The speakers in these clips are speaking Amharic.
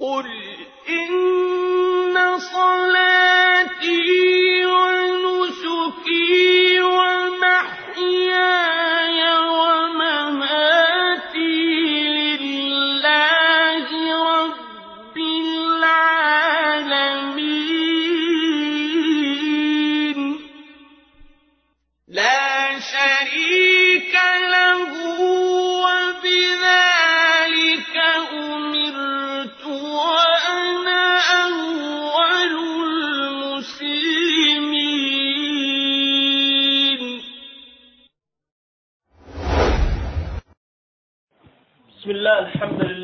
قل إن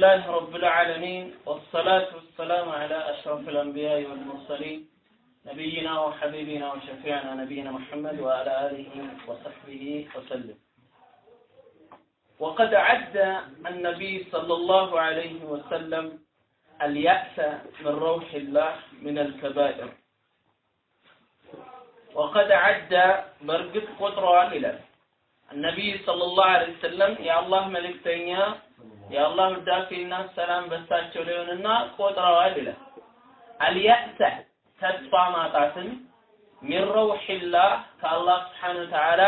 لله رب العالمين والصلاة والسلام على أشرف الأنبياء والمرسلين نبينا وحبيبنا وشفيعنا نبينا محمد وعلى آله وصحبه وسلم. وقد عد النبي صلى الله عليه وسلم اليأس من روح الله من الكبائر. وقد عد برقد قدرة إلى ነቢይ ሰለላሁ ዐለይሂ ወሰለም የአላህ መልእክተኛ የአላህ ውዳሴና ሰላም በሳቸው ላይ ቆጥረዋል ይላል። አልየእሰህ ተስፋ ማጣትን ሚን ረውሒላህ ከአላህ ስብሓነሁ ወተዓላ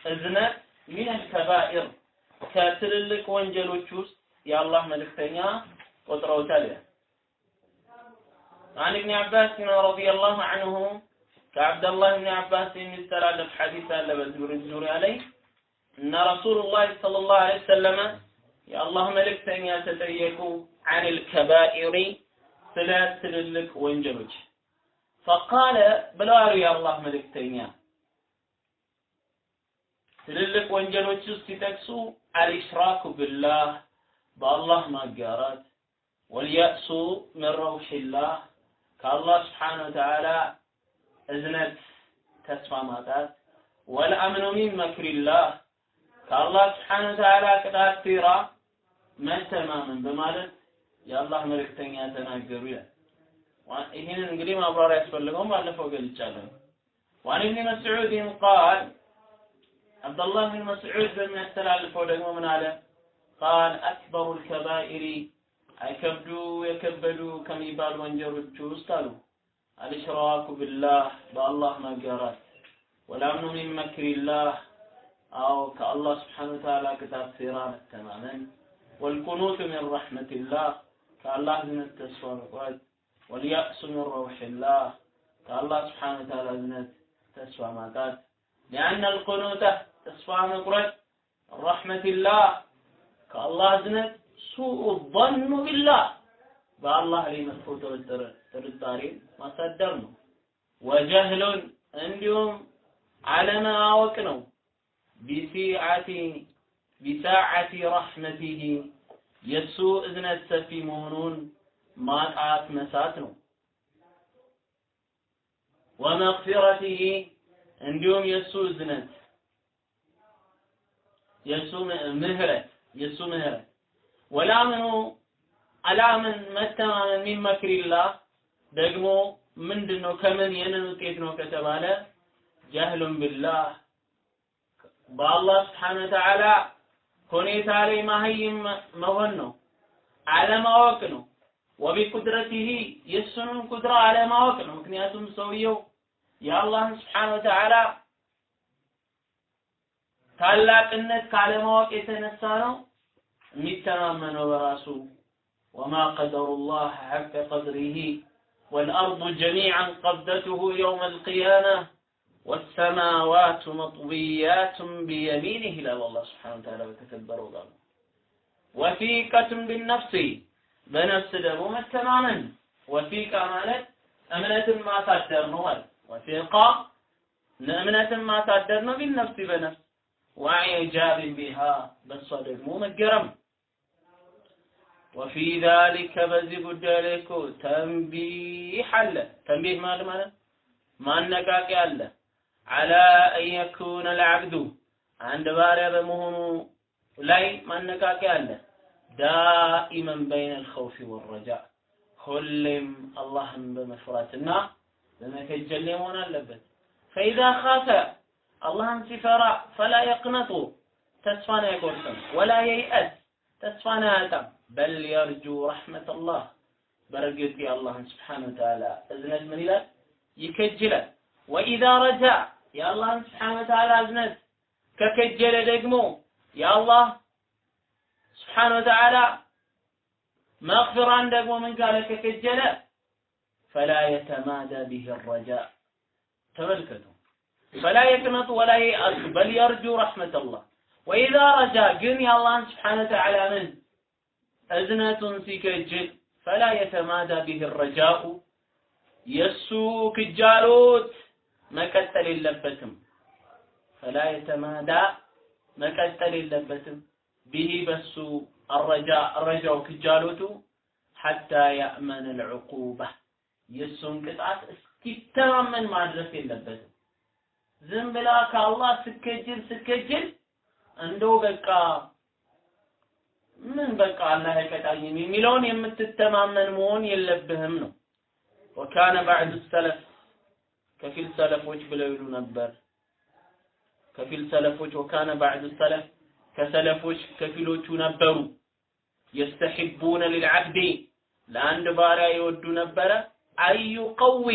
እዝነት ሚን አልከባኢር ከትልልቅ ወንጀሎች ውስጥ የአላህ መልእክተኛ ቆጥረውታል ይላል። عن ابن عباس رضي الله عنه كعبد الله بن عباس يستلالف حديثا لبزور الزوري እነ ረሱሉላህ ሰለላሁ ዐለይሂ ወሰለም የአላህ መልእክተኛ ተጠየቁ አኒል ከባኢሪ ስለ ትልልቅ ወንጀሎች። ፈቃለ ብለዋሉ የአላህ መልእክተኛ። ትልልቅ ወንጀሎች ውስጥ ሲጠቅሱ አልኢሽራኩ ቢላህ በአላህ ማጋራት ወልየእሱ من روح الله ከአላህ سبحانه وتعالى እዝነት ተስፋ ማጣት والأمن من مكر الله ከአላህ سبحانه وتعالى ቅጣት ፊራ መተማመን በማለት የአላህ መልእክተኛ ተናገሩ ይላል። ይህንን እንግዲህ ማብራሪያ ያስፈልገውም ባለፈው ገልጫለሁ። وعن ابن مسعود قال አብደላህ ብን መስዑድ በሚያስተላልፈው ደግሞ ምን አለ? ቃል አክበሩ ልከባኢሪ አይከብዱ የከበዱ ከሚባሉ ወንጀሎች ውስጥ አሉ አልሽራኩ ብላህ በአላህ መጋራት ወላምኑ ሚን መክሪላህ አዎ ከአላህ ስብሓነ ወተዓላ ቅጣት ሴራ መተማመን ወልቁኑት ሚን ረሕመቲላህ ከአላህ እዝነት ተስፋ መቁረጥ ወልያእሱ ሚን ረውሒላህ ከአላህ ስብሓነ ወተዓላ እዝነት ተስፋ ማጣት ሊአነ አልቁኑተ ተስፋ መቁረጥ ረሕመቲላህ ከአላህ እዝነት ሱኡ ظኑ ቢላህ በአላህ ላይ መጥፎ ጥርጣሬ ማሳደር ነው። ወጀህሉን እንዲሁም አለማወቅ ነው። ቢሲዓቲ ቢሳዓቲ ረሕመቲሂ የእሱ እዝነት ሰፊ መሆኑን ማጣት መሳት ነው። ወመግፊረቲሂ እንዲሁም የእሱ እዝነት የእሱ ምህረት የእሱ ምህረት ወላምኑ አላምን መተማመን ሚን መክሪላህ ደግሞ ምንድን ነው ከምን የምን ውጤት ነው ከተባለ ጀህሉን ቢላህ በአላህ ስብሓነ ወተዓላ ሁኔታ ላይ ማህይም መሆን ነው፣ አለማወቅ ነው። ወቢቁድረቲሂ የእሱንም ቁድራ አለማወቅ ነው። ምክንያቱም ሰውየው የአላህን ስብሓነ ወተዓላ ታላቅነት ካለማወቅ የተነሳ ነው የሚተማመነው በራሱ ወማ ቀደሩላህ ሐቀ ቀድሪሂ ወልአርዱ ጀሚዐን ቀብደቱሁ የውመ አልቅያማ ወሰማዋቱ መጥዊያቱን ቢየሚኒህ ይላል አላህ ስብሐነ ወተዓላ በተከበረው ቃሉ። ወሲቀቱን ቢነፍሲ በነፍስ ደግሞ መተማመን። ወሲቃ ማለት እምነትን ማሳደር ነው ማለት ወሲቃ እምነትን ማሳደር ነው። ቢነፍሲ በነፍስ ወኢዕጃብን ቢሃ በእሷ ደግሞ መገረም ወፊ ዛሊከ በዚህ ጉዳይ ላይ እኮ ተንቢህ አለ። ተንቢህ ማለት ማለት ማነቃቂያ አለ። على أن يكون العبد عند باري بمهنو لاي ما نكاك الله دائما بين الخوف والرجاء. خلم الله بمفراتنا لما تجلمون اللبت فإذا خاف الله انتفرع فلا يقنط. تسفانا يقولكم ولا ييأس. تسفانا يتم بل يرجو رحمة الله. برقيت الله سبحانه وتعالى. إذن المنيلة يكجلت ወኢዛ ረጃ የአላህን ስብሓነ ወተዓላ እዝነት ከከጀለ ደግሞ የአላህ ስብሓነ ወተዓላ መግፊራን ደግሞ ምን ካለ ከከጀለ ፈላ የተማዳ ቢህ ረጃ ተመልከቱ ፈላ የቅነጡ ወላ የአሱ በል የርጁ ረሕመተላህ ወኢዛ ረጃ ግን የአላህን ስብሓነ ወተዓላ ምን እዝነቱን ሲከጅል ፈላ የተማዳ ቢህ ረጃኡ የእሱ ክጃሎት መቀጠል የለበትም። ፈላ የተማዳ መቀጠል የለበትም። ቢሂ በሱ አረጃ ረጃው ክጃሎቱ ሐታ ያእመን ልዕቁባ የእሱን ቅጣት እስኪተማመን ማድረስ የለበትም። ዝም ብላ ከአላህ ስከጅል ስከጅል እንደው በቃ ምን በቃ አላህ አይቀጣኝም የሚለውን የምትተማመን መሆን የለብህም ነው። ወካነ ባዕዱ ሰለፍ ከፊል ሰለፎች ብለው ይሉ ነበር። ከፊል ሰለፎች ወካነ ባዕዱ ሰለፍ ከሰለፎች ከፊሎቹ ነበሩ። የስተሒቡነ ሊልዓብዲ ለአንድ ባሪያ ይወዱ ነበረ። አዩ ቀዊ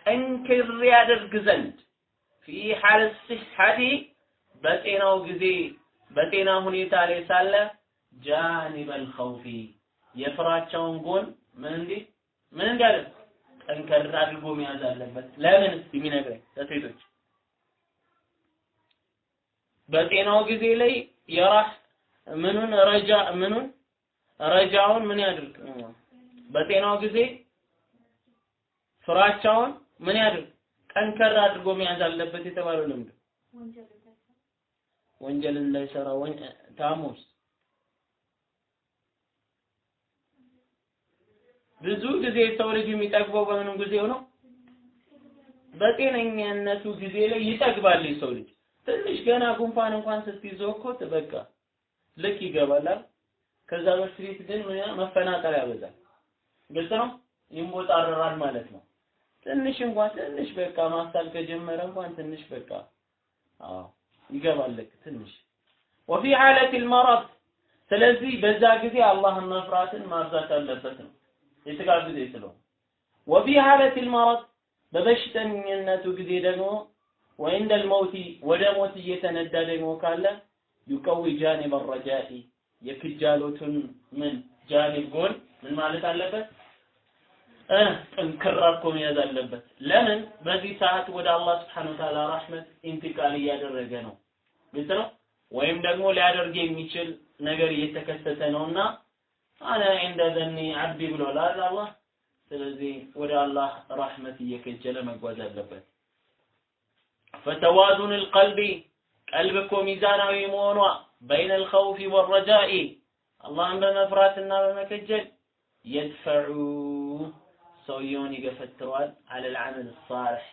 ጠንክር ያደርግ ዘንድ ፊ ሐል ሲሐቲ በጤናው ጊዜ በጤና ሁኔታ ላይ ሳለ ጃኒበል ኸውፊ የፍራቻውን ጎን ምን እንዲ ምን እንዲያደርግ ጠንከር አድርጎ መያዝ አለበት። ለምን? የሚነግረኝ ለሴቶች። በጤናው ጊዜ ላይ የራስ ምኑን ረጃ ምኑን ረጃውን ምን ያድርግ? በጤናው ጊዜ ፍራቻውን ምን ያድርግ? ጠንከር አድርጎ መያዝ አለበት የተባለው ለምንድን ወንጀል እንዳይሰራ ታሞስ ብዙ ጊዜ ሰው ልጅ የሚጠግበው በምኑ ጊዜው ነው? በጤነኛነቱ ጊዜ ላይ ይጠግባል የሰው ልጅ። ትንሽ ገና ጉንፋን እንኳን ስትይዘው እኮ በቃ ልክ ይገባላል። ከዛ በፊት ግን መፈናቀል ያበዛል። ግልጽ ነው። ይሞጣረራል ማለት ነው። ትንሽ እንኳን ትንሽ በቃ ማስታል ከጀመረ እንኳን ትንሽ በቃ አዎ ይገባል ልክ ትንሽ ወፊ ሐለት المرض ስለዚህ በዛ ጊዜ አላህን መፍራትን ማብዛት አለበት ነው የስጋው ጊዜ ስለሆነ ወፊ ሐለት ልመረድ በበሽተኝነቱ ጊዜ ደግሞ ወይንደ ልመውቲ ወደ ሞት እየተነዳ ደግሞ ካለ ዩቀዊ ጃኒብ ረጃኢ የክጃሎቱን ምን ጃኒብ ጎን ምን ማለት አለበት ጠንከራ እኮ መያዝ አለበት። ለምን በዚህ ሰዓት ወደ አላህ ስብሐነሁ ወተዓላ ራህመት ኢንቲቃል እያደረገ ነው። ግልጽ ነው። ወይም ደግሞ ሊያደርግ የሚችል ነገር እየተከሰተ ነውና أنا عند ذني عبدي بالولاء هذا الله سلزي ولا الله. رحمة يكجل من قوزة لبت فتوازن القلب قلبك وميزان ويمون بين الخوف والرجاء الله عند مفرات النار المكجل يدفع سويوني قفتروال على العمل الصالح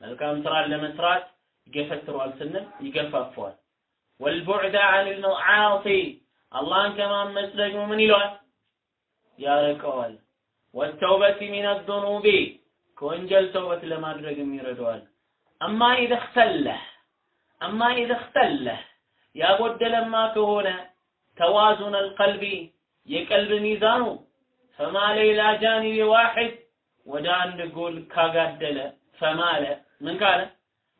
ملكام ترى لمسرات سنة سنن يقففوال والبعد عن المعاصي الله كمان مسلك ومن يلوه ያርቀዋል። ወተውበት ሚን አዙኑቢ ከወንጀል ተውበት ለማድረግም ይረዳዋል أما إذا أما إذا ያጎደለማ ከሆነ توازن القلب የቀልብ ሚዛኑ فمال إلى جانب واحد ወደ አንድ ጎን ካጋደለ فمال ምን ካለ?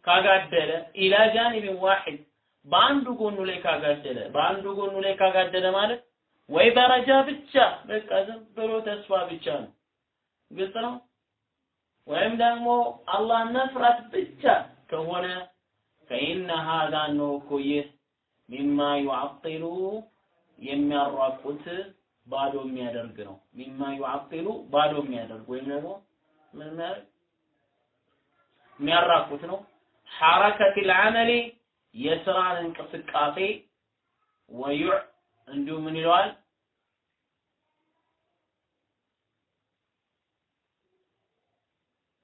ካጋደለ إلى جانب واحد በአንዱ ጎኑ ላይ ካጋደለ። በአንዱ ጎኑ ላይ ካጋደለ ማለት ወይ በ رجاء ብቻ በቃ ዝም ብሎ ተስፋ ብቻ ነው ግልጽ ነው ወይም ደግሞ አላህ መፍራት ብቻ ከሆነ ፈኢነ ሀዛ ነው እኮ ይህ ሚማ ዩዓጢሉ የሚያራቁት ባዶ የሚያደርግ ነው። ሚማ ዩዓጢሉ ባዶ የሚያደርግ ወይም ደግሞ የሚያራቁት ነው። ሐረከት ልዓመሊ የስራን እንቅስቃሴ ወዩዕ እንዲሁ ምን ይለዋል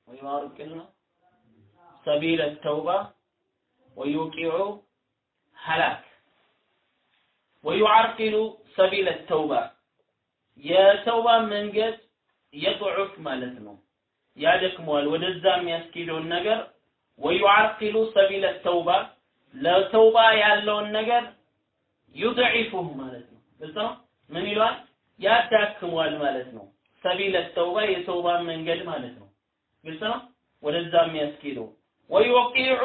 ወዩዋርቅል ነው ሰቢለ ተውባ ወዩቂዑ ሀላክ ወዩዓርቂሉ ሰቢለ ተውባ። የተውባ መንገድ የضዑፍ ማለት ነው። ያደክመዋል። ወደዛ የሚያስኬደውን ነገር ወዩዓርቂሉ ሰቢለ ተውባ። ለተውባ ያለውን ነገር ዩድዒፉሁ ማለት ነው። ነው? ምን ይለዋል? ያዳክመዋል ማለት ነው። ሰቢለ ተውባ የተውባን መንገድ ማለት ነው። ግልጽ ነው። ወደዛ የሚያስኬደው ወይወቂዑ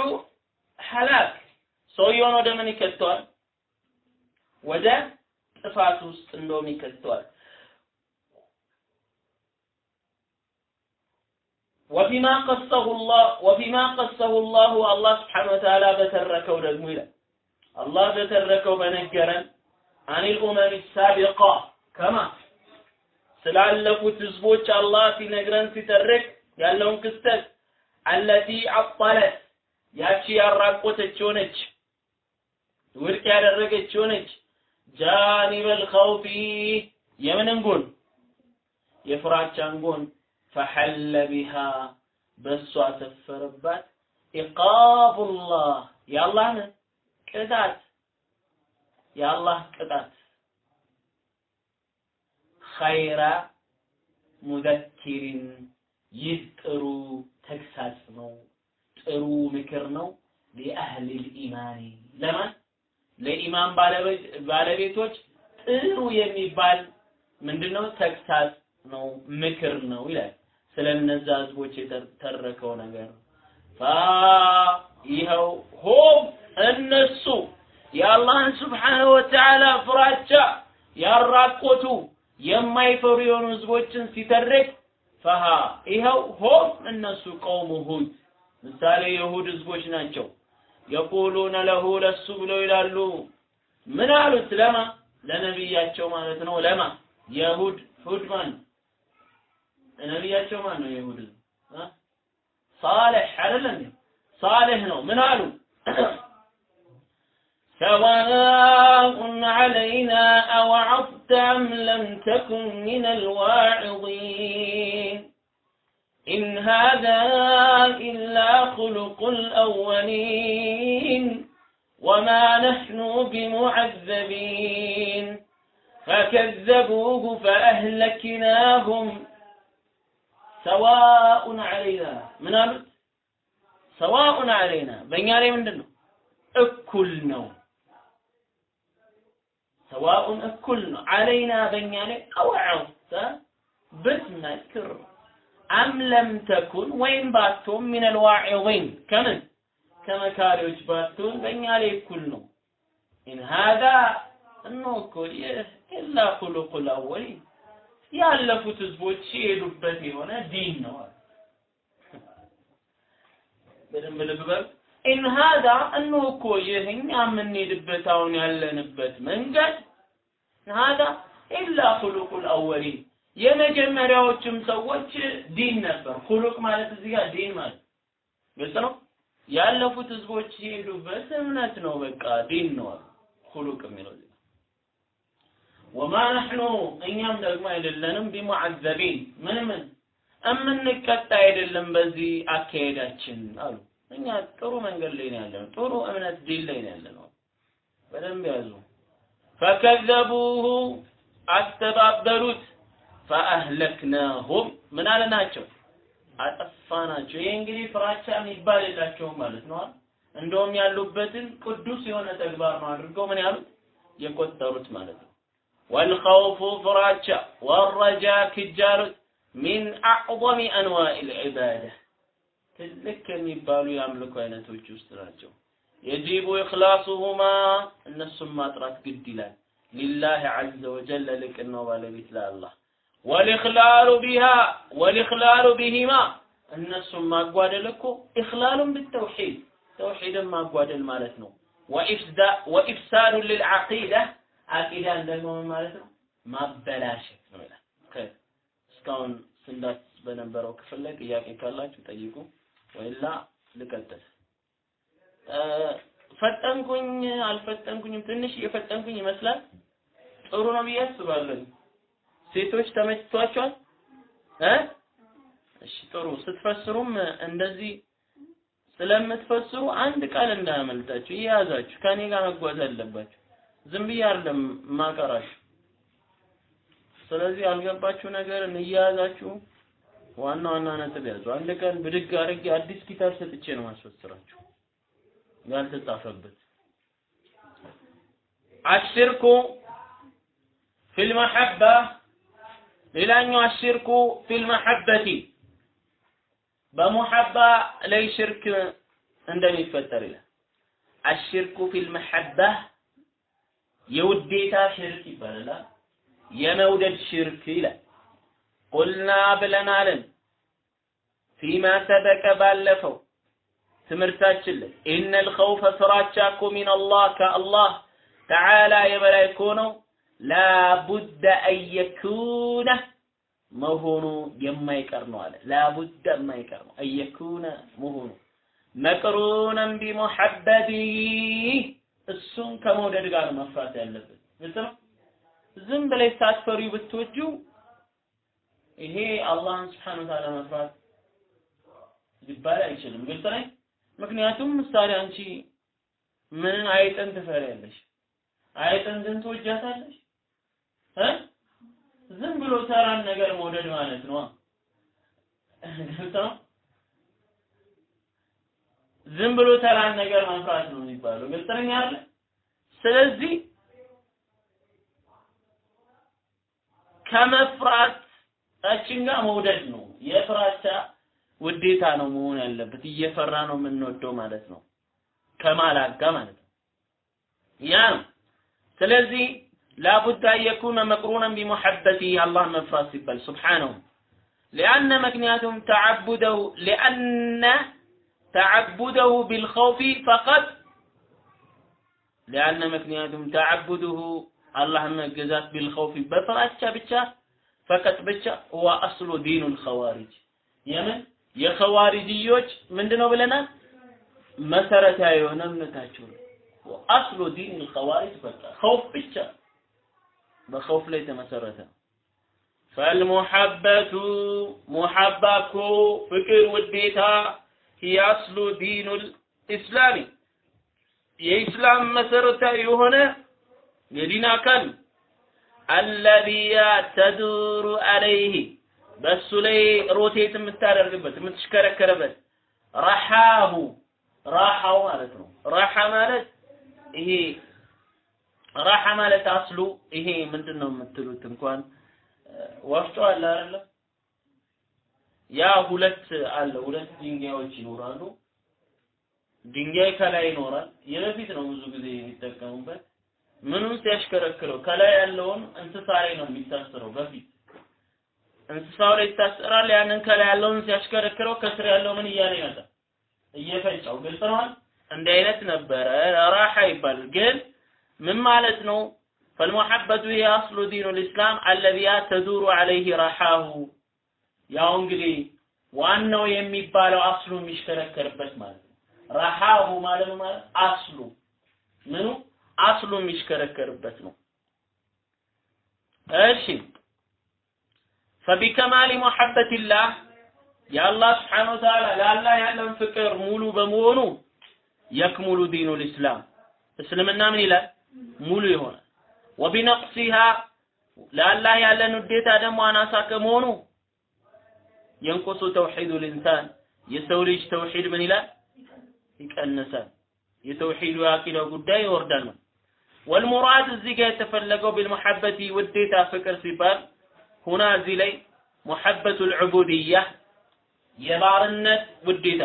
ሐላክ ሰውየውን ወደ ምን ይከተዋል? ወደ ጥፋት ውስጥ እንደውም ይከተዋል። ወፊማ ቀሰሁ ላህ ወፊማ ቀሰሁ ላሁ አላህ ስብሓነ ወተዓላ በተረከው ደግሞ ይላል አላህ በተረከው በነገረን አኒል ኡመም ሳቢቃ ከማ ስላለፉት ህዝቦች አላህ ሲነግረን ሲተርክ ያለውን ክስተት አለቲ አጣለት ያቺ ያራቆተች ሆነች ውድቅ ያደረገች ሆነች። ጃኒበል ኸውፊ የምንን ጎን የፍራቻን ጎን ፈሐለ ቢሃ በእሷ ሰፈረባት። ኢቃቡላህ የአላህ ቅጣት የአላህ ቅጣት። ኸይረ ሙዘኪሪን ይህ ጥሩ ተግሳጽ ነው፣ ጥሩ ምክር ነው። ሊአህሊል ኢማኒ ለማን ለኢማን ባለቤቶች ጥሩ የሚባል ምንድነው ተግሳጽ ነው፣ ምክር ነው ይላል። ስለ እነዛ ህዝቦች የተተረከው ነገር ፋ ይኸው ሆም እነሱ የአላህን ስብሓነሁ ወተዓላ ፍራቻ ያራቆቱ የማይፈሩ የሆኑ ህዝቦችን ሲተርክ ፈሃ ይኸው ሆም እነሱ ቀውሙ ሁድ ምሳሌ የሁድ ህዝቦች ናቸው። የቁሉነ ለሁ ለሱ ብለው ይላሉ። ምን አሉት? ለማ ለነቢያቸው ማለት ነው። ለማ የሁድ ሁድ ማን ነቢያቸው ማን ነው? የሁድ ሳሌሕ አይደለም? ሳሌሕ ነው። ምን አሉ? سواء علينا أوعظت أم لم تكن من الواعظين. إن هذا إلا خلق الأولين وما نحن بمعذبين. فكذبوه فأهلكناهم. سواء علينا من سواء علينا بين يارين من دنو أكلنا نوم ሰዋኡን እኩል ነው። አለይና በእኛ ላይ አውዐውተ ብትመክር አም ለም ተኩን ወይም ባትሆን ሚን አልዋዒዚን ከምን? ከመካሪዎች ባትሆን በእኛ ላይ እኩል ነው። إن هذا እነሆ እኮ ይህ إلا خلق الأولين ያለፉት ህዝቦች የሄዱበት የሆነ ዲን ነው በደንብ ልብ إن هذا እነሆ እኮ ይህ እኛ የምንሄድበት አሁን ያለንበት መንገድ هذا إلا خلق الأولين የመጀመሪያዎችም ሰዎች ዲን ነበር። خلق ማለት እዚህ ጋር ዲን ማለት ግልጽ ነው። ያለፉት ህዝቦች የሄዱበት እምነት ነው። በቃ ዲን ነው خلق የሚለው وما نحن እኛም ደግሞ አይደለንም بمعذبين ምን ምን እምንቀጣ አይደለም በዚህ አካሄዳችን አሉ። እኛ ጥሩ መንገድ ላይ ነው ያለነው። ጥሩ እምነት ዲን ላይ ነው ያለነው። በደንብ ያዙ። فكذبوه አስተባበሉት ፈአህለክናሁም ምን አለናቸው? አጠፋናቸው። ይሄ እንግዲህ ፍራቻ የሚባል የላቸውም ማለት ነው። እንደውም ያሉበትን ቅዱስ የሆነ ተግባር ነው አድርገው ምን ያሉት የቆጠሩት ማለት ነው። ወልኸውፉ ፍራቻ ወረጃ ክጃሉት ሚን አዕظም አንዋዕ ልዕባዳ ትልቅ ከሚባሉ የአምልኮ አይነቶች ውስጥ ናቸው። የጂቡ ኢኽላሱሁማ እነሱም ማጥራት ግድ ይላል። ሊላህ ዐዘ ወጀል ለልቅናው ባለቤት ለአላህ ወልኢኽላሉ ቢሃ ወልኢኽላሉ ቢሂማ እነሱም ማጓደል እኮ ኢኽላሉን ብተውሒድ ተውሒድን ማጓደል ማለት ነው። ወኢፍሳዱ ልልዓቂዳ አቂዳን ደግሞ ማለት ነው? ማበላሸት ነው ይላል። እስካሁን ስንዳት በነበረው ክፍል ላይ ጥያቄ ካላችሁ ጠይቁ፣ ወይላ ልቀጥል። ፈጠንኩኝ አልፈጠንኩኝም፣ ትንሽ እየፈጠንኩኝ ይመስላል። ጥሩ ነው ብዬ አስባለሁ። ሴቶች ተመችቷቸዋል እ እሺ ጥሩ። ስትፈስሩም እንደዚህ ስለምትፈስሩ አንድ ቃል እንዳያመልጣችሁ እየያዛችሁ ከኔ ጋር መጓዝ አለባችሁ። ዝም ብዬ አይደለም ማቀራችሁ። ስለዚህ ያልገባችሁ ነገርን እየያዛችሁ ዋና ዋና ነጥብ ያዙ። አንድ ቀን ብድግ አድርጌ አዲስ ኪታብ ሰጥቼ ነው ማስፈስራችሁ ያልተጻፈበት። አሽርኩ ፊል መሐባ ሌላኛው አሽርኩ ፊል መሐበቲ በሙሐባ ላይ ሽርክ እንደሚፈጠር ይላል። አሽርኩ ፊል መሐባ የውዴታ ሽርክ ይባላል። የመውደድ ሽርክ ይላል። ቁልና ብለናልን ፊማ ሰበቀ ባለፈው ትምህርታችን ላይ ኢነል ኸውፈ ፍራቻ እኮ ሚነላህ ከአላህ ተዓላ የበላይ እኮ ነው ላቡደ አየኩነ መሆኑ የማይቀር ነው አለ። ላቡደ የማይቀር ነው አየኩነ መሆኑ መቅሩነን ቢሙሐበቲ እሱን ከመውደድ ጋር መፍራት ነው። ዝም ብለሽ ሳትፈሪ ብትወጂው ይሄ አላህን ስብሐነሁ ወተዓላ መፍራት ሊባል አይችልም። ግልጽ ነኝ። ምክንያቱም ምሳሌ አንቺ ምን አይጥን ትፈሪያለሽ? አይጥን ግን ትወጃታለሽ እ ዝም ብሎ ተራን ነገር መውደድ ማለት ነው። ግልጽ ነው። ዝም ብሎ ተራን ነገር መፍራት ነው የሚባለው። ግልጽ ነኝ አይደል? ስለዚህ ከመፍራታችን ጋር መውደድ ነው። የፍራቻ ውዴታ ነው መሆን ያለበት። እየፈራ ነው የምንወደው ማለት ነው። ከማላጋ ማለት ነው። ያ ነው። ስለዚህ አን የኩነ መቅሩነን ቢሙሐበቲ አላህ መፍራት ሲባል ሱብሓነሁ ሊአነ ምክንያቱም ተዓቡደው ሊአነ ተዓቡደሁ ቢልኸውፊ ፈቀጥ ሊአነ ምክንያቱም ተዓቡድሁ አላህ መገዛት ቢልኸውፊ በፍራቻ ብቻ ፈቀጥ ብቻ ሁወ አስሉ ዲኑል ኸዋሪጅ የምን የኸዋሪጅዮች ምንድነው ብለናል? መሰረታዊ የሆነ እምነታቸው ነው። አስሉ ዲን ኸዋሪጅ በቃ ኸውፍ ብቻ በኸውፍ ላይ የተመሰረተ ነው። ፈልሙሐበቱ ሙሐባ እኮ ፍቅር፣ ውዴታ ሂየ አስሉ ዲኑል ኢስላሚ የኢስላም መሰረታዊ የሆነ የዲን አካል አለዚያ ተዱሩ አለይህ በሱ ላይ ሮቴት የምታደርግበት የምትሽከረከረበት ረሓሁ ራሓው ማለት ነው። ራሓ ማለት ይሄ ራሓ ማለት አስሉ ይሄ ምንድን ነው የምትሉት እንኳን ወፍጮ አለ አይደለ? ያ ሁለት አለ ሁለት ድንጋዮች ይኖራሉ። ድንጋይ ከላይ ይኖራል። የበፊት ነው ብዙ ጊዜ የሚጠቀሙበት። ምኑን ሲያሽከረክረው ከላይ ያለውን እንስሳ ላይ ነው የሚታስረው በፊት እንስሳው ላይ ይታሰራል። ያንን ከላይ ያለውን ሲያሽከረክረው ከስር ያለው ምን እያለ ይመጣል? እየፈጫው። ግልጽ ነው። እንዲህ አይነት ነበረ ራሓ ይባላል። ግን ምን ማለት ነው? ፈልሙሐበቱ ሂየ አስሉ ዲኑል ኢስላም አለዚያ ተዱሩ ዐለይሂ ረሓሁ። ያው እንግዲህ ዋናው የሚባለው አስሉ የሚሽከረከርበት ማለት ነው። ረሓሁ ማለት ማለት አስሉ ምኑ አስሉ የሚሽከረከርበት ነው። እሺ ፈቢከማሊ ሙሐበቲላህ የአላህ ስብሓነሁ ወተዓላ ለአላህ ያለን ፍቅር ሙሉ በመሆኑ የክሙሉ ዲኑል ኢስላም እስልምና ምን ይላል? ሙሉ ይሆናል። ወቢነቅሲሃ ለአላህ ያለን ውዴታ ደግሞ አናሳ ከመሆኑ የንቁሱ ተውሒዱል ኢንሳን የሰው ልጅ ተውሒድ ምን ይላል? ይቀንሳል። የተውሒዱ የአቂዳው ጉዳይ ይወርዳል ነው። ወልሙራድ እዚህ ጋር የተፈለገው ቢልሙሐበቲ ውዴታ ፍቅር ሲባል ሁና እዚህ ላይ ሙሐበቱል ዑቡድያ የባርነት ውዴታ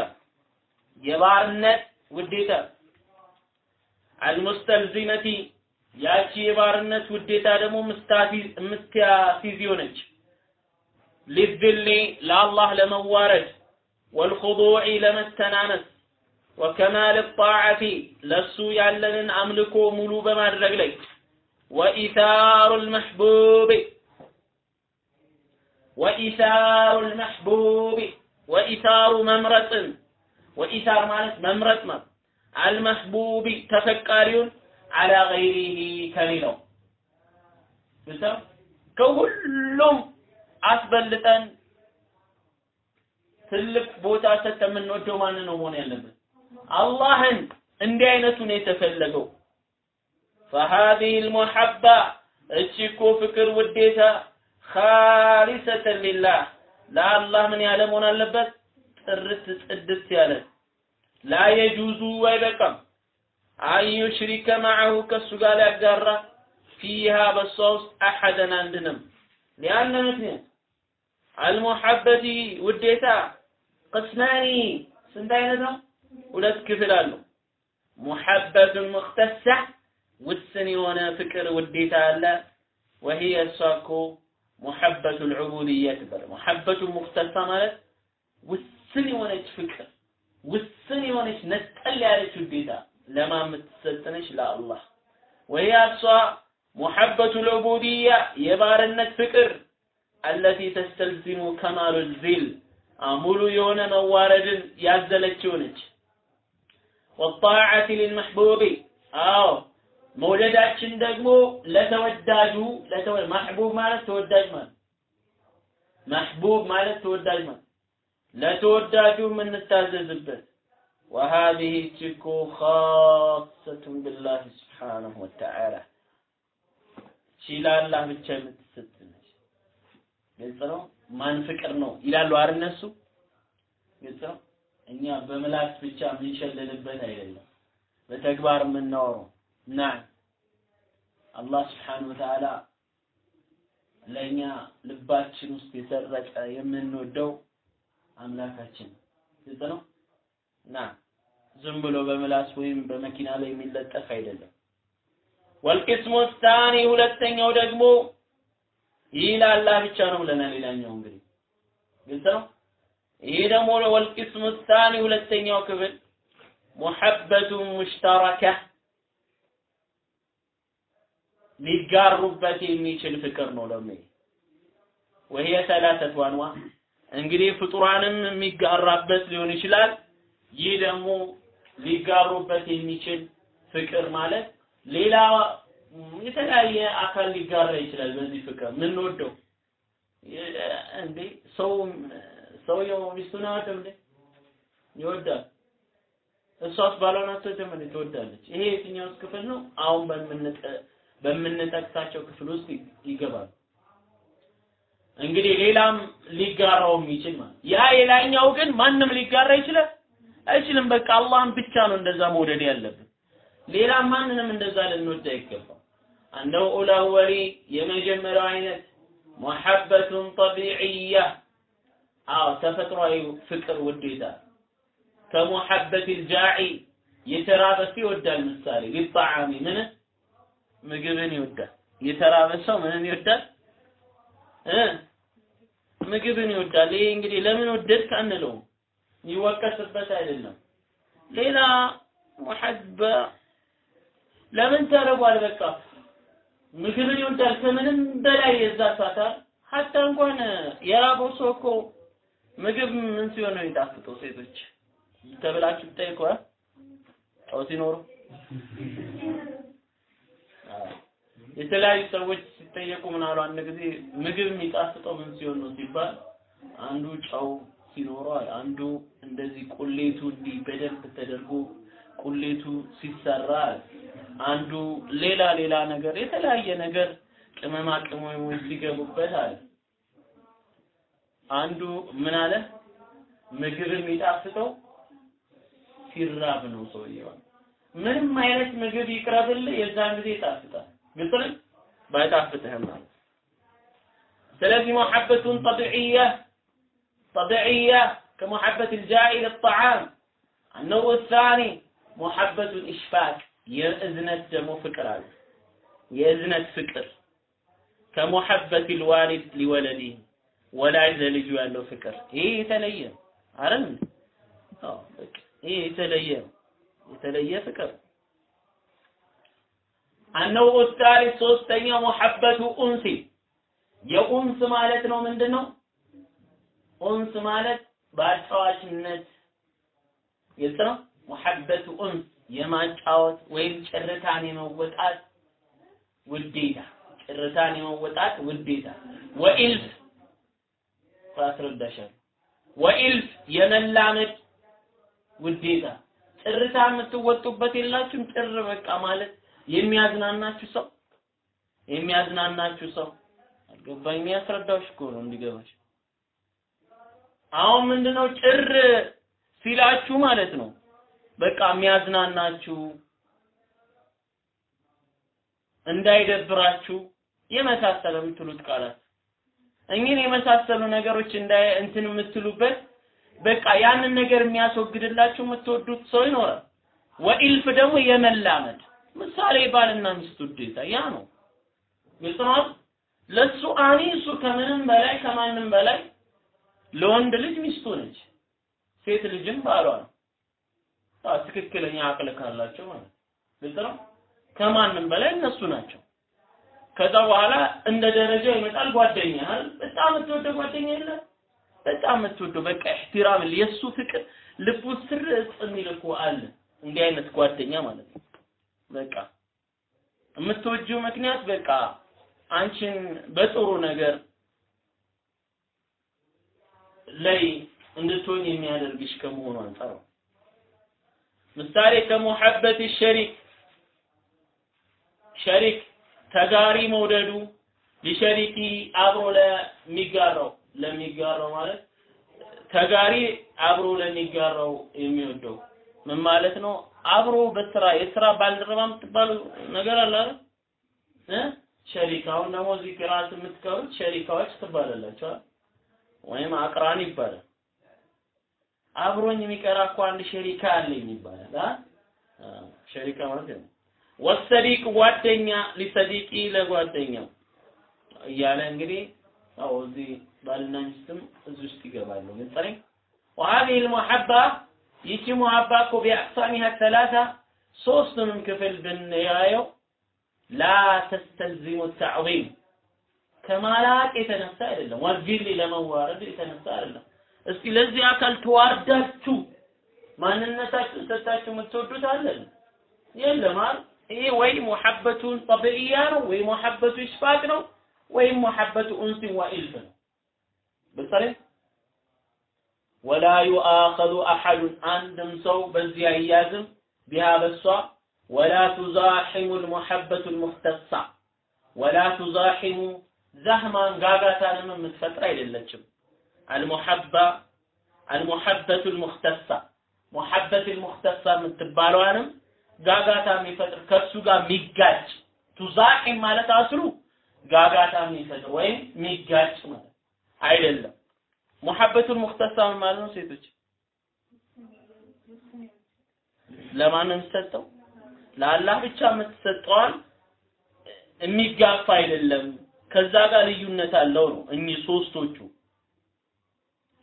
የባርነት ውዴታ። አልሙስተልዚመቲ ያቺ የባርነት ውዴታ ደግሞ ምስታሲዝ የሆነች ሊዝሊ ለአላህ ለመዋረድ ወልኹዱዕ ለመተናነስ ወከማል ጣዓቲ ለሱ ያለንን አምልኮ ሙሉ በማድረግ ላይ ወኢሳሩ ልመሕቡብ ወኢሳሩ ልመሕቡብ ወኢሳሩ መምረጥን ወኢሳር ማለት መምረጥ ነው። አልመሕቡቢ ተፈቃሪውን አላ ገይሪሂ ከሌላው ግልጽ ከሁሉም አስበልጠን ትልቅ ቦታ ሰጥተን የምንወደው ማንን ነው መሆን ያለበት? አላህን። እንዲህ አይነቱን የተፈለገው فهذه المحبة እቺ እኮ ፍቅር ውዴታ ካሊሰተን ሊላህ ለአላህ ምን ያለ መሆን አለበት? ጥርት ጽድት ያለ ላ የጁዙ አይበቃም አን ዩሽሪከ ማዐሁ ከእሱ ጋር ሊያጋራ ፊሃ በሷ ውስጥ አሐደን አንድንም ሊአነ ምክንያት አልሙሐበቲ ውዴታ ቅስማኒ ስንት አይነት ነው? ሁለት ክፍል አለው። ሙሐበቱን ሙክተሳ ውስን የሆነ ፍቅር ውዴታ አለ። ወሂየ እሷ እኮ ሙሐበቱ ልዑቡድያ ትባላል። ሙሐበቱ ሙክተሳ ማለት ውስን የሆነች ፍቅር ውስን የሆነች ነጠል ያለች ውዴታ ለማ የምትሰጥነች ለአላህ ወሂያ እሷ ሙሐበቱ ልዑቡድያ የባርነት ፍቅር አለቲ ተስተልዚሙ ከማሉ ዚል ሙሉ የሆነ መዋረድን ያዘለችው ነች። ወጣዓቲ ሊልመሕቡቢ አዎ መውደዳችን ደግሞ ለተወዳጁ ማሕቡብ ማለት ተወዳጅ ማለት ማሕቡብ ማለት ተወዳጅ ማለት ለተወዳጁ የምንታዘዝበት وهذه تكو خاصة بالله سبحانه وتعالى ሺላ አላህ ብቻ የምትሰጥ ነች። ግልጽ ነው። ማን ፍቅር ነው ይላሉ አይደል እነሱ። ግልጽ ነው። እኛ በምላስ ብቻ የምንሸልልበት አይደለም፣ በተግባር የምናወራው ና አላህ ስብሓነሁ ወተዓላ ለእኛ ልባችን ውስጥ የሰረቀ የምንወደው አምላካችን ግልጽ ነው። ና ዝም ብሎ በምላስ ወይም በመኪና ላይ የሚለጠፍ አይደለም። ወልቅስሙ ታኒ ሁለተኛው ደግሞ ይህ ለአላህ ብቻ ነው ብለናል። ሌላኛው እንግዲህ ግልጽ ነው። ይህ ደግሞ ወልቅስሙ ታኒ ሁለተኛው ክፍል ሙሐበቱ ሙሽተረከ ሊጋሩበት የሚችል ፍቅር ነው ደግሞ ወህየ ሰላሰቱ አንዋ እንግዲህ ፍጡራንም የሚጋራበት ሊሆን ይችላል። ይህ ደግሞ ሊጋሩበት የሚችል ፍቅር ማለት ሌላ የተለያየ አካል ሊጋራ ይችላል። በዚህ ፍቅር የምንወደው እንዴ ሰው ሰውየው ሚስቱን አይወድም እንዴ? ይወዳል። እሷስ ባሏን አትወድም እንዴ? ትወዳለች። ይሄ የትኛውስ ክፍል ነው? አሁን በምንጠ በምንጠቅሳቸው ክፍል ውስጥ ይገባል። እንግዲህ ሌላም ሊጋራው የሚችል ማለት ያ የላኛው ግን ማንም ሊጋራ ይችላል አይችልም። በቃ አላህን ብቻ ነው እንደዛ መውደድ ያለብን። ሌላ ማንንም እንደዛ ልንወድ አይገባም። አንደው ኡለወሊ የመጀመሪያው አይነት ሙሐበቱን ጠቢዕያ አዎ ተፈጥሯዊ ፍቅር ውዴታ ከሙሐበት ልጃዒ የተራበ ሰው ይወዳል። ምሳሌ ሊጣዓሚ ምን ምግብን ይወዳል። የተራበ ሰው ምንን ይወዳል? ምግብን ይወዳል። ይሄ እንግዲህ ለምን ወደድክ አንለውም፣ ይወቀስበት አይደለም። ሌላ ሙሐበ ለምን ተርቧል? በቃ ምግብን ይወዳል ከምንም በላይ የዛ ሳታ ሀታ እንኳን የራበው ሰው እኮ ምግብ ምን ሲሆን ነው የሚጣፍጠው? ሴቶች ተብላችሁ ጠይቁ። ጨው ሲኖሩ የተለያዩ ሰዎች ሲጠየቁ ምን አሉ? አንድ ጊዜ ምግብ የሚጣፍጠው ምን ሲሆን ነው ሲባል አንዱ ጨው ሲኖረው አለ፣ አንዱ እንደዚህ ቁሌቱ እንዲህ በደንብ ተደርጎ ቁሌቱ ሲሰራ አንዱ ሌላ ሌላ ነገር የተለያየ ነገር ቅመማ ቅመሞች ሲገቡበት አለ። አንዱ ምን አለ? ምግብ የሚጣፍጠው ሲራብ ነው ሰውየው። ምንም አይነት ምግብ ይቅረብልህ የዛን ጊዜ ይጣፍጣል። ግልጽ ነው። ባይጣፍጥህም ማለት ስለዚህ ሙሐበቱን ጠቢዕያ ጠቢዕያ ከሙሐበት الجائع للطعام النوع الثاني محبة الإشفاق የእዝነት ደግሞ ፍቅር አለ። የእዝነት ፍቅር ከሙሐበት الوالد لولده ወላጅ ለልጁ ያለው ፍቅር። ይሄ የተለየ አይደል? አዎ በቃ ይሄ የተለየ የተለየ ፍቅር። አነው ኡስታሪ ሶስተኛው ሙሐበቱ ኡንሲ የኡንስ ማለት ነው ምንድን ነው? ኡንስ ማለት በአጫዋችነት ግልጽ ነው። ሙሐበቱ ኡንስ የማጫወት ወይም ጭርታን የመወጣት ውዴታ። ጭርታን የመወጣት ውዴታ። ወኢልፍ አስረዳሻለሁ። ወኢልፍ የመላመድ ውዴታ ጭርታ የምትወጡበት የላችሁም። ጭር በቃ ማለት የሚያዝናናችሁ ሰው የሚያዝናናችሁ ሰው አልገባኝ። የሚያስረዳውሽ እኮ ነው እንዲገባሽ። አሁን ምንድነው ጭር ሲላችሁ ማለት ነው በቃ የሚያዝናናችሁ እንዳይደብራችሁ የመሳሰለ የምትሉት ቃላት እኚህን የመሳሰሉ ነገሮች እንዳ እንትን የምትሉበት በቃ ያንን ነገር የሚያስወግድላችሁ የምትወዱት ሰው ይኖራል። ወኢልፍ ደግሞ የመላመድ ምሳሌ ባልና ሚስት ውዴታ ያ ነው። ግልጽ ነው። ለሱ አኒሱ ከምንም በላይ ከማንም በላይ ለወንድ ልጅ ሚስቱ ነች። ሴት ልጅም ባሏ ነው። ትክክለኛ አቅል ካላቸው ማለት ግልጽ ነው። ከማንም በላይ እነሱ ናቸው። ከዛ በኋላ እንደ ደረጃ ይመጣል ጓደኛ? በጣም የምትወደው ጓደኛ የለ በጣም የምትወደው በቃ ኢህቲራም የሱ ፍቅር ልቡ ስር የሚል እኮ አለ። እንዲህ አይነት ጓደኛ ማለት ነው። በቃ የምትወጂው ምክንያት በቃ አንቺን በጥሩ ነገር ላይ እንድትሆን የሚያደርግሽ ከመሆኑ አንጻር ነው። ምሳሌ ከሙሐበት ሸሪክ ሸሪክ ተጋሪ መውደዱ ሊሸሪኪ አብሮ ለሚጋራው ለሚጋራው ማለት ተጋሪ አብሮ ለሚጋራው የሚወደው ምን ማለት ነው? አብሮ በስራ የስራ ባልደረባ የምትባሉ ነገር አለ አይደል? እ ሸሪክ አሁን ደግሞ እዚህ ቅራት የምትቀሩት ሸሪካዎች ትባላላችሁ ወይም አቅራን ይባላል። አብሮኝ የሚቀራ እኮ አንድ ሸሪካ አለኝ ይባላል። ሸሪካ ማለት ነው። ወሰዲቅ ጓደኛ ሊሰዲቂ ለጓደኛው እያለ እንግዲህ ያው እዚህ ባልና ሚስትም እዚህ ውስጥ ይገባሉ። ግልጽ ነኝ። وهذه المحبة ይቺ ሙሐባ እኮ ቢአቅሳሚሃ ሰላሳ ሶስቱንም ክፍል ብንያየው ላ ተስተልዚሙ ተዕዚም ከማላቅ የተነሳ አይደለም፣ ወዚል ለመዋረድ የተነሳ አይደለም። እስቲ ለዚህ አካል ተዋርዳችሁ ማንነታችሁን ሰጣችሁ የምትወዱት አለን የለም አይደል? ይሄ ወይ ሙሐበቱን ጠብዕያ ነው ወይ ሙሐበቱ ኢሽፋቅ ነው ወይም ሙሐበቱ ኡንስ ወኢልፍ ነው። በተለይ ወላ ዩአኸዙ አሐዱን አንድም ሰው በዚህ አይያዝም ቢሃ በሷ ወላ ቱዛሒሙ ልሙሐበቱ ልሙክተሳ ወላ ቱዛሒሙ ዛህማን ጋጋታንም የምትፈጥር አይደለችም። አልሙሐባ አልሙሐበቱ ልሙክተሳ ሙሐበት ልሙክተሳ የምትባለዋንም ጋጋታ የሚፈጥር ከሱ ጋር የሚጋጭ ቱዛሒም ማለት አስሉ ጋጋታ የሚፈጥር ወይም የሚጋጭ ማለት አይደለም። ሙሐበቱል ሙክተሳ ማለት ነው ሴቶች ለማን የሚሰጠው? ለአላህ ብቻ የምትሰጠዋል የሚጋፋ አይደለም። ከዛ ጋር ልዩነት አለው ነው እኚህ ሶስቶቹ።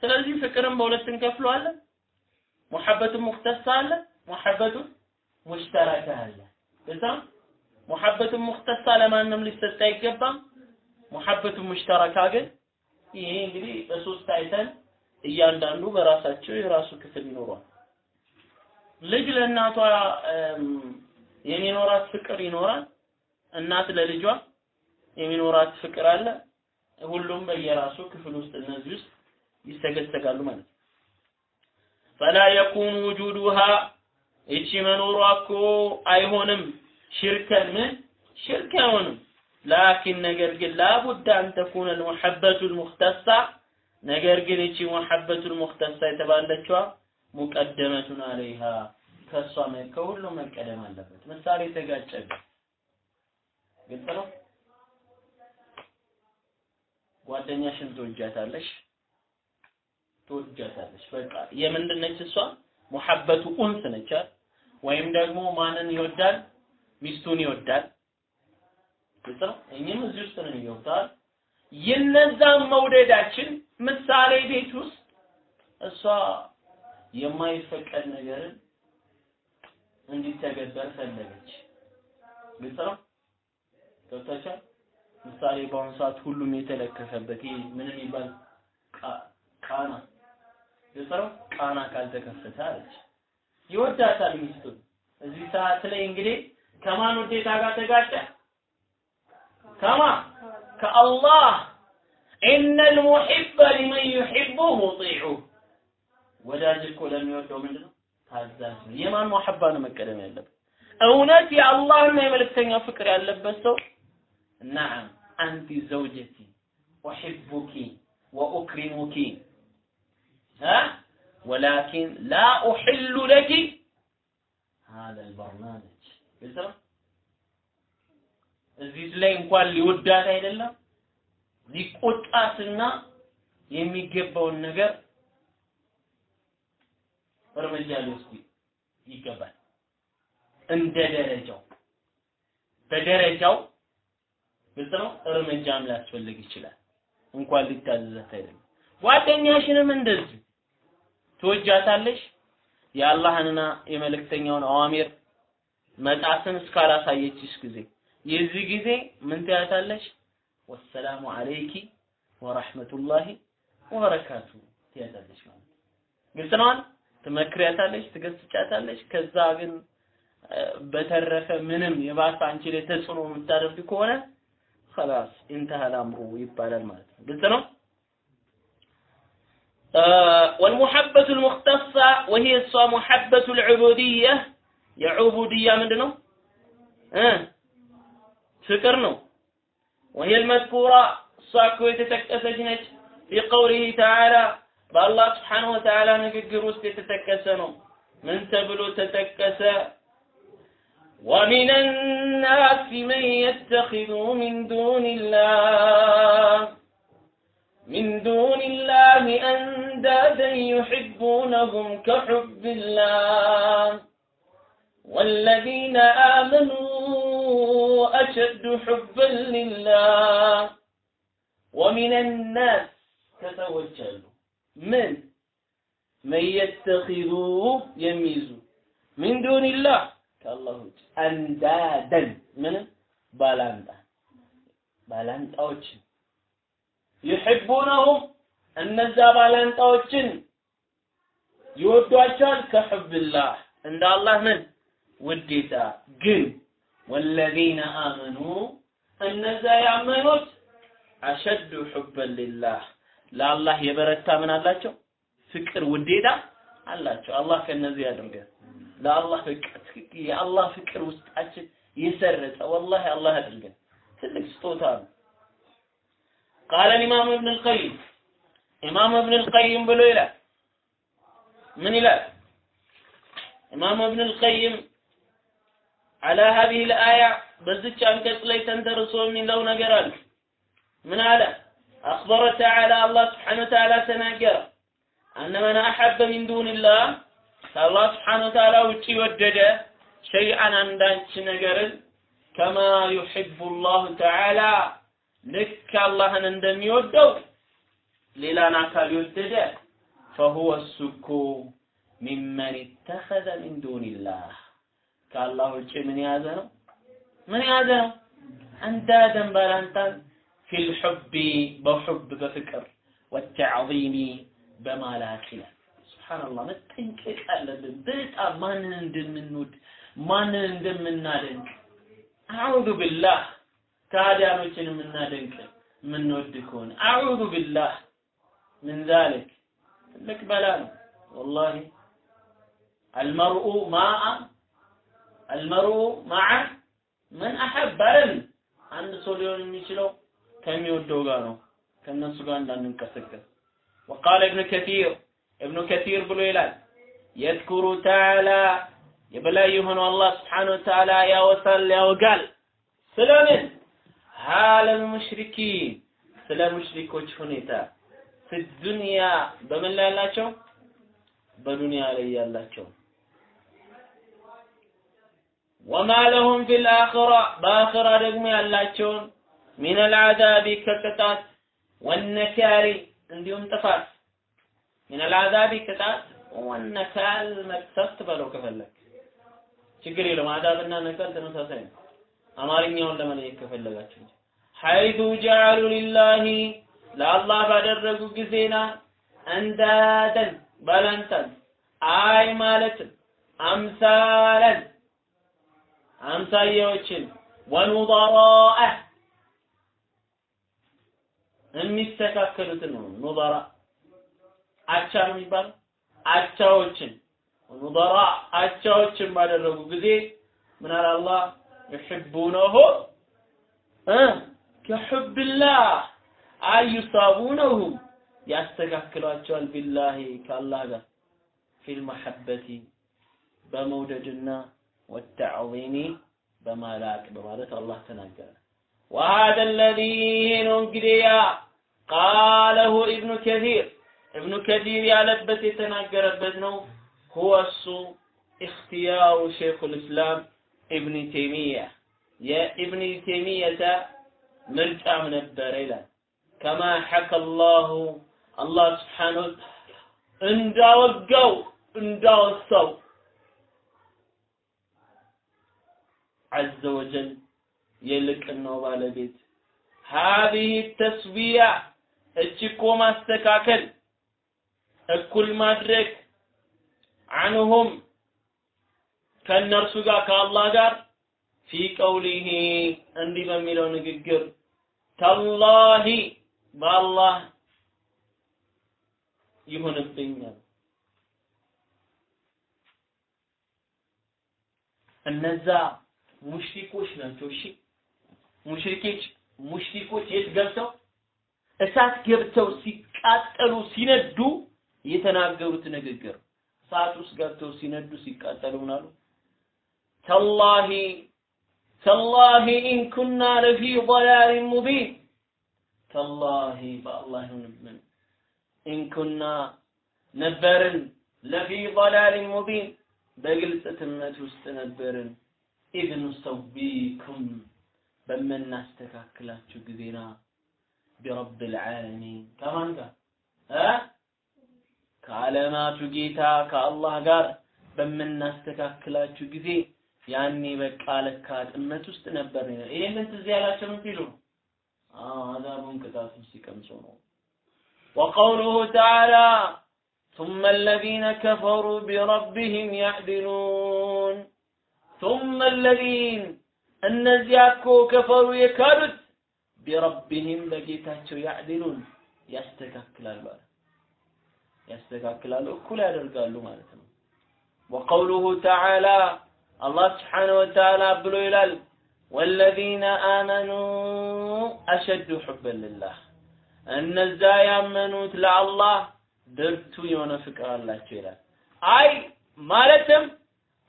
ስለዚህ ፍቅርን በሁለት እንከፍለዋለን። ሙሐበቱን ሙክተሳ አለ፣ ሙሐበቱን ሙሽተረከ አለ። እዛ ሙሐበቱን ሙክተሳ ለማንም ሊሰጥ አይገባም። ሙሐበቱን ሙሽተረካ ግን ይሄ እንግዲህ በሶስት አይተን እያንዳንዱ በራሳቸው የራሱ ክፍል ይኖሯል። ልጅ ለእናቷ የሚኖራት ፍቅር ይኖራል። እናት ለልጇ የሚኖራት ፍቅር አለ። ሁሉም በየራሱ ክፍል ውስጥ እነዚህ ውስጥ ይሰገሰጋሉ ማለት ነው። ፈላ የኩኑ ውጁዱሃ ይቺ መኖሯ እኮ አይሆንም ሽርከን ምን ሽርክ አይሆንም ላኪን ነገር ግን ላቡድ አን ተኩነ ልሙሐበቱ ልሙክተሳ ነገር ግን ይቺ ሙሐበቱ ልሙክተሳ የተባለችዋ ሙቀደመቱን አለይሃ ከእሷ ከሁሉ መቀደም አለበት። ምሳሌ ተጋጨብ ግልጽ ነው። ጓደኛሽን ትወጃታለሽ ትወጃታለሽ። በቃ የምንድን ነች እሷ? ሙሐበቱ ኡንስ ነች ወይም ደግሞ ማንን ይወዳል? ሚስቱን ይወዳል። ግልጽ እኚህም እዚህ ውስጥ ነው የሚወጣል። የነዛም መውደዳችን ምሳሌ ቤት ውስጥ እሷ የማይፈቀድ ነገርን እንዲተገበር ፈለገች። ግልጽ ነው።? ምሳሌ በአሁኑ ሰዓት ሁሉም የተለከፈበት ይሄ ምን የሚባል ቃና ግልጽ ቃና ካልተከፈተ አለች ይወዳታል ሚስቱን። እዚህ ሰዓት ላይ እንግዲህ ከማን ውዴታ ጋር ተጋጨ? ከማ ከአላህ ኢነ ልሙሒበ ሊመን ዩሒቡ ሙጢዑ ወዳጅ እኮ ለሚወደው ምንድነው ታዛዥ ነው። የማን ሙሐባ ነው መቀደም ያለበት? እውነት የአላህና የመልእክተኛው ፍቅር ያለበት ሰው ነዓም አንቲ ዘውጀቲ ኡሒቡኪ ወኡክሪሙኪ ወላኪን ላ ኡሕሉ ለኪ ሀዘል በርናመጅ ግልጽ ነው። እዚህ ላይ እንኳን ሊወዳት አይደለም ሊቆጣትና የሚገባውን ነገር እርምጃ ሊወስድ ይገባል። እንደ ደረጃው በደረጃው ግልጽ ነው። እርምጃም ሊያስፈልግ ይችላል። እንኳን ሊታዘዛት አይደለም። ጓደኛሽንም እንደዚህ ትወጃታለሽ። የአላህንና የመልእክተኛውን አዋሚር መጣስን እስካላሳየችሽ ጊዜ የዚህ ጊዜ ምን ትያታለሽ? ወሰላሙ አለይኪ ወራህመቱላሂ ወበረካቱ ትያታለሽ ማለት ነው። ግልጽ ነው። ትመክሪያታለሽ፣ ትገስጫታለሽ። ከዛ ግን በተረፈ ምንም የባሰ አንቺ ላይ ተጽዕኖ የምታደርግ ከሆነ خلاص انتهى الامر ይባላል ማለት ነው። ግልጽ ነው። آه، والمحبة المختصة وهي سوى محبة العبودية. يا عبودية من دنو أه فكر نو. وهي المذكورة صاكو جنج في قوله تعالى بالله سبحانه وتعالى نقدر وسط يتتكسنو من تبلو تتكسى ومن الناس من يتخذ من دون الله من دون الله أندادا يحبونهم كحب الله. والذين آمنوا أشد حبا لله. ومن الناس تتوجل. من؟ من يتخذوه يميزوا من دون الله. كالله. أندادا. من؟ بالاندا. بالاندا بالانداد ይሕቡነሁም እነዛ ባላንጣዎችን ይወዷቸዋል። ከሕብላህ እንደ አላህ ምን ውዴታ ግን ወለዚነ አመኑ እነዛ ያመኑት አሸዱ ሑበን ሊላህ። ለአላህ የበረታ ምን አላቸው? ፍቅር ውዴታ አላቸው። አላህ ከነዚህ ያድርገን። ለአላህ ፍቅር የአላህ ፍቅር ውስጣችን የሰረጸ ወላሂ አላህ ያድርገን። ትልቅ ስጦታ ነው ቃለ ኢማም እብን አልቀይም ኢማም እብን አልቀይም ብሎ ይላል። ምን ይላል? ኢማም እብን አልቀይም አላ ሀዚህ ልአያ በዚች አንቀጽ ላይ ተንተርሶ የሚለው ነገር አለ። ምን አለ? أخبر تعالى አላህ سبحانه وتعالى ተናገረ أن من أحب من دون الله ከአላህ سبحانه وتعالى ውጭ ወደደ شيئا አንዳች ነገርን كما يحب الله تعالى ልክ አላህን እንደሚወደው ሌላን አካል የወደደ فهو እሱ እኮ ممن اتخذ من دون الله ከአላህ ውጭ ምን የያዘ ነው? ምን የያዘ ነው? አንዳደን ባላንጣን ፊል ሑቢ በሑብ በፍቅር ወተዕዚሚ በማላክ ይላል። ሱብሃንአላህ መጠንቀቅ አለብን በጣም ማንን እንደምንወድ ማንን እንደምናደንቅ አዑዙ ቢላህ ከሃዲያኖችን የምናደንቅ የምንወድ ከሆነ አዑዙ ቢላህ ምን ዛሊክ ትልቅ በላ ነው ወላሂ አልመርኡ ማአ አልመርኡ ማዓ ምን አሐብ አይደል አንድ ሰው ሊሆን የሚችለው ከሚወደው ጋር ነው ከነሱ ጋር እንዳንንቀሳቀስ وقال ابن كثير ابن كثير ብሎ ይላል يذكر تعالى የበላይ የሆነው አላህ ስብሓነ ወተዓላ ያወሳል ያወጋል ስለምን ሀለል ሙሽሪኪን ስለ ሙሽሪኮች ሁኔታ ዱንያ በምን ላይ ያላቸው? በዱንያ ላይ ያላቸው። ወማ ለሁም ፊል አኺራ በአኺራ ደግሞ ያላቸውን ሚን አልዓዛቢ ከቅጣት ወነካሪ እንዲሁም ጥፋት። ሚን አልዓዛቢ ቅጣት ወነካል መቅሰፍት በለው ከፈለግ ችግር የለም አዛብና ነካል ተመሳሳይ ነው። አማርኛውን ለመለየት ከፈለጋችሁ ሐይቱ ጀዓሉ ሊላሂ ለአላህ ባደረጉ ጊዜና እንዳተን ባላንታን አይ ማለትም አምሳለን አምሳያዎችን ወኑበራአ የሚስተካከሉትን ነው። አቻ ነው የሚባለው? አቻዎችን ኑበራ አቻዎችን ባደረጉ ጊዜ ምን አላህ? ይሕቡነሁ كحب الله አይ ዩሳቡነሁም ያስተካክሏቸዋል ቢላሂ ከአላህ ጋር ፊል መሐበቲ በመውደድና ወተዕዚሚ በማላቅ በማለት አላህ ተናገረ። وهذا الذي ننقريا قاله ابن كثير ابن كثير ያለበት የተናገረበት ነው هو እሱ اختيار شيخ الإسلام ابن تيمية የኢብን ተይሚየተ ምርጫም ነበረ ይላል። ከማ ሐከ አላሁ አላህ ስብሓነሁ እንዳወጋው እንዳወሳው ዐዘ ወጀል የልቅናው ባለቤት። ሀዚህ ተስቢያ እች እኮ ማስተካከል እኩል ማድረግ አንሁም ከእነርሱ ጋር ከአላህ ጋር ፊ ቀውሊሂ እንዲህ በሚለው ንግግር ተላሂ በአላህ ይሆንብኛል እነዛ ሙሽሪኮች ናቸው እሺ ሙሽሪኮች ሙሽሪኮች የት ገብተው እሳት ገብተው ሲቃጠሉ ሲነዱ የተናገሩት ንግግር። እሳት ውስጥ ገብተው ሲነዱ ሲቃጠሉ ምናሉ تالله تالله إن كنا لفي ضلال مبين تالله በአላህ ይሁንብን إن كنا ነበርን لفي ضلال مبين በግልጽ ጥመት ውስጥ ነበርን إذ نسويكم በምናስተካክላችሁ ጊዜና ቢረብ ልዓለሚን ከማን ጋር እ ከዓለማቱ ጌታ ከአላህ ጋር በምናስተካክላችሁ ጊዜ ያኔ በቃ ለካ ጥመት ውስጥ ነበር። ይሄንን ትዝ ያላቸው ምን ሲሉ ነው? አዎ አዛቡን ቅጣቱን ሲቀምሱ ነው። وقوله تعالى ثم الذين كفروا بربهم يعدلون ثم الذين እነዚያ እኮ ከፈሩ የካዱት ቢረቢህም በጌታቸው ያዕድሉን ያስተካክላሉ አለ ያስተካክላሉ እኩል ያደርጋሉ ማለት ነው ወቀውሉሁ ተዓላ አላህ ስብሓነሁ ወተዓላ ብሎ ይላል ወለዚነ አመኑ አሸዱ ሑበን ልላህ እነዛ ያመኑት ለአላህ ብርቱ የሆነ ፍቅር አላቸው ይላል አይ ማለትም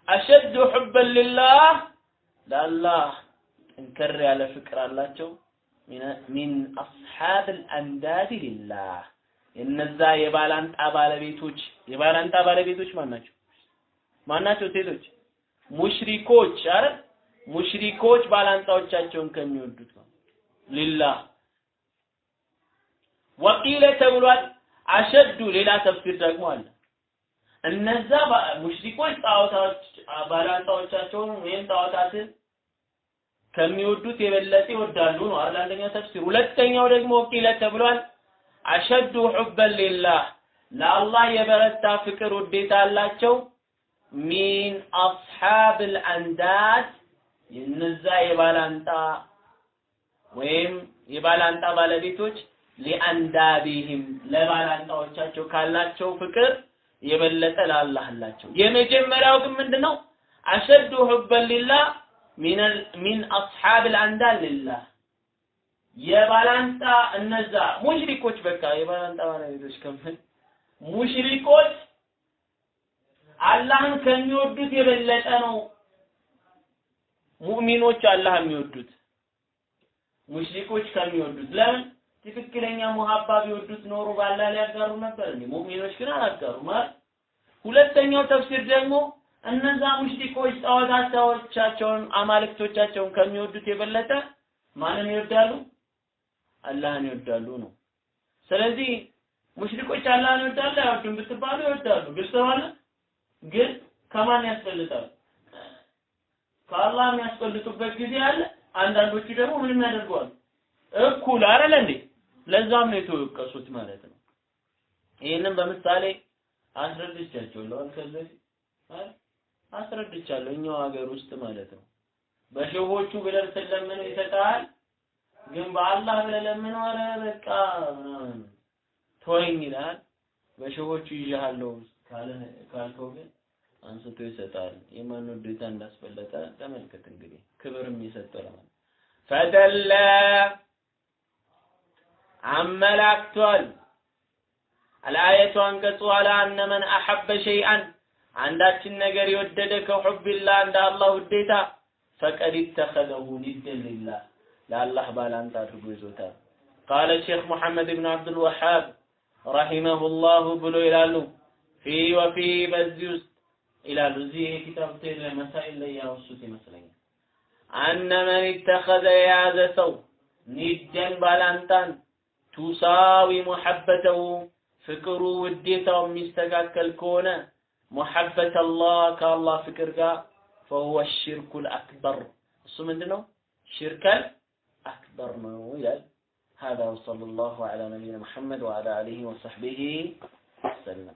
አሸዱ ሑበን ልላህ ለአላህ ጠንከር ያለ ፍቅር አላቸው ሚን አስሓብ አልአንዳድ ሊላህ የነዛ የባላንጣ ባለቤቶች የባላንጣ ባለቤቶች? ማን ናቸው? ሴቶች ሙሽሪኮች አረ ሙሽሪኮች ባላንጣዎቻቸውን ከሚወዱት ነው። ሊላህ ወቂለ ተብሏል። አሸዱ ሌላ ተፍሲር ደግሞ አለ። እነዛ ሙሽሪኮች ጣዖታዎች ባላንጣዎቻቸውን ወይም ጣዖታትን ከሚወዱት የበለጠ ይወዳሉ ነው አይደል? አንደኛው ተፍሲር። ሁለተኛው ደግሞ ወቂለ ተብሏል። አሸዱ ሑበን ሊላህ ለአላህ የበረታ ፍቅር ውዴታ አላቸው ሚን አስሓብ ልአንዳድ የነዛ የባላንጣ ወይም የባላንጣ ባለቤቶች ሊአንዳቢህም ለባላንጣዎቻቸው ካላቸው ፍቅር የበለጠ ለአላህ አላቸው። የመጀመሪያው ግን ምንድነው? አሸዱ ሑበን ሊላህ ሚን አስሓብ ልአንዳድ ሊላህ የባላንጣ እነዛ ሙሽሪኮች በቃ የባላንጣ ባለቤቶች ከምን ሙሽሪኮች አላህን ከሚወዱት የበለጠ ነው። ሙእሚኖች አላህ የሚወዱት ሙሽሪኮች ከሚወዱት። ለምን? ትክክለኛ ሙሀባ ቢወዱት ኖሮ ባላህ ሊያጋሩ ነበር እንዴ? ሙእሚኖች ግን አይደል? ሁለተኛው ተፍሲር ደግሞ እነዛ ሙሽሪኮች ጣዖታቸውን አማልክቶቻቸውን ከሚወዱት የበለጠ ማንን ይወዳሉ? አላህን ይወዳሉ ነው። ስለዚህ ሙሽሪኮች አላህን ይወዳሉ? አይወዱም ብትባሉ ይወዳሉ። ግልጽ ነው ግን ከማን ያስፈልጣሉ ከአላህ የሚያስፈልጡበት ጊዜ አለ። አንዳንዶቹ ደግሞ ምንም ያደርገዋል እኩል አይደል እንዴ? ለዛም ነው የተወቀሱት ማለት ነው። ይህንን በምሳሌ አስረድቻቸው ለዋል ከዚህ አስረድቻለሁ እኛው ሀገር ውስጥ ማለት ነው። በሸሆቹ ብለህ ስትለምነው ይሰጣል ግን በአላህ ብለህ ለምነው ኧረ በቃ ምናምን ተወኝ ይላል። በሸሆቹ ይዣለሁ ካልከው ግን አንስቶ ይሰጣል። የማን ውዴታ እንዳስፈለጠ ተመልከት እንግዲህ። ክብርም የሰጠው ለማለት ፈደለ አመላክቷል። አልአየቱ አንቀጹ አላ አነ መን አሐበ ሸይአን አንዳችን ነገር የወደደ ከሑብላህ እንደ አላህ ውዴታ ፈቀድ ኢተኸዘሁ ኒደን ለአላህ ባላንጣ አድርጎ ይዞታል። ቃለ ሼክ ሙሐመድ ብን አብዱልወሃብ ረሂመሁላሁ ብሎ ይላሉ ፊ ወፊ በዚህ ውስጥ ይላሉ እዚህ ይሄ ኪታብ ቴል መሳኢል ላይ ያወሱት ይመስለኛል። አነ መን ኢተኸዘ የያዘ ሰው ኒደን ባላንጣን ቱሳዊ ሙሐበተሁ ፍቅሩ ውዴታው የሚስተካከል ከሆነ ሙሐበት አላህ ከአላህ ፍቅር ጋር ፈሁወ ሽርኩል አክበር እሱ ምንድን ነው ሽርከል አክበር ነው ይላል هذا وصلى الله على نبينا محمد وعلى آله وصحبه وسلم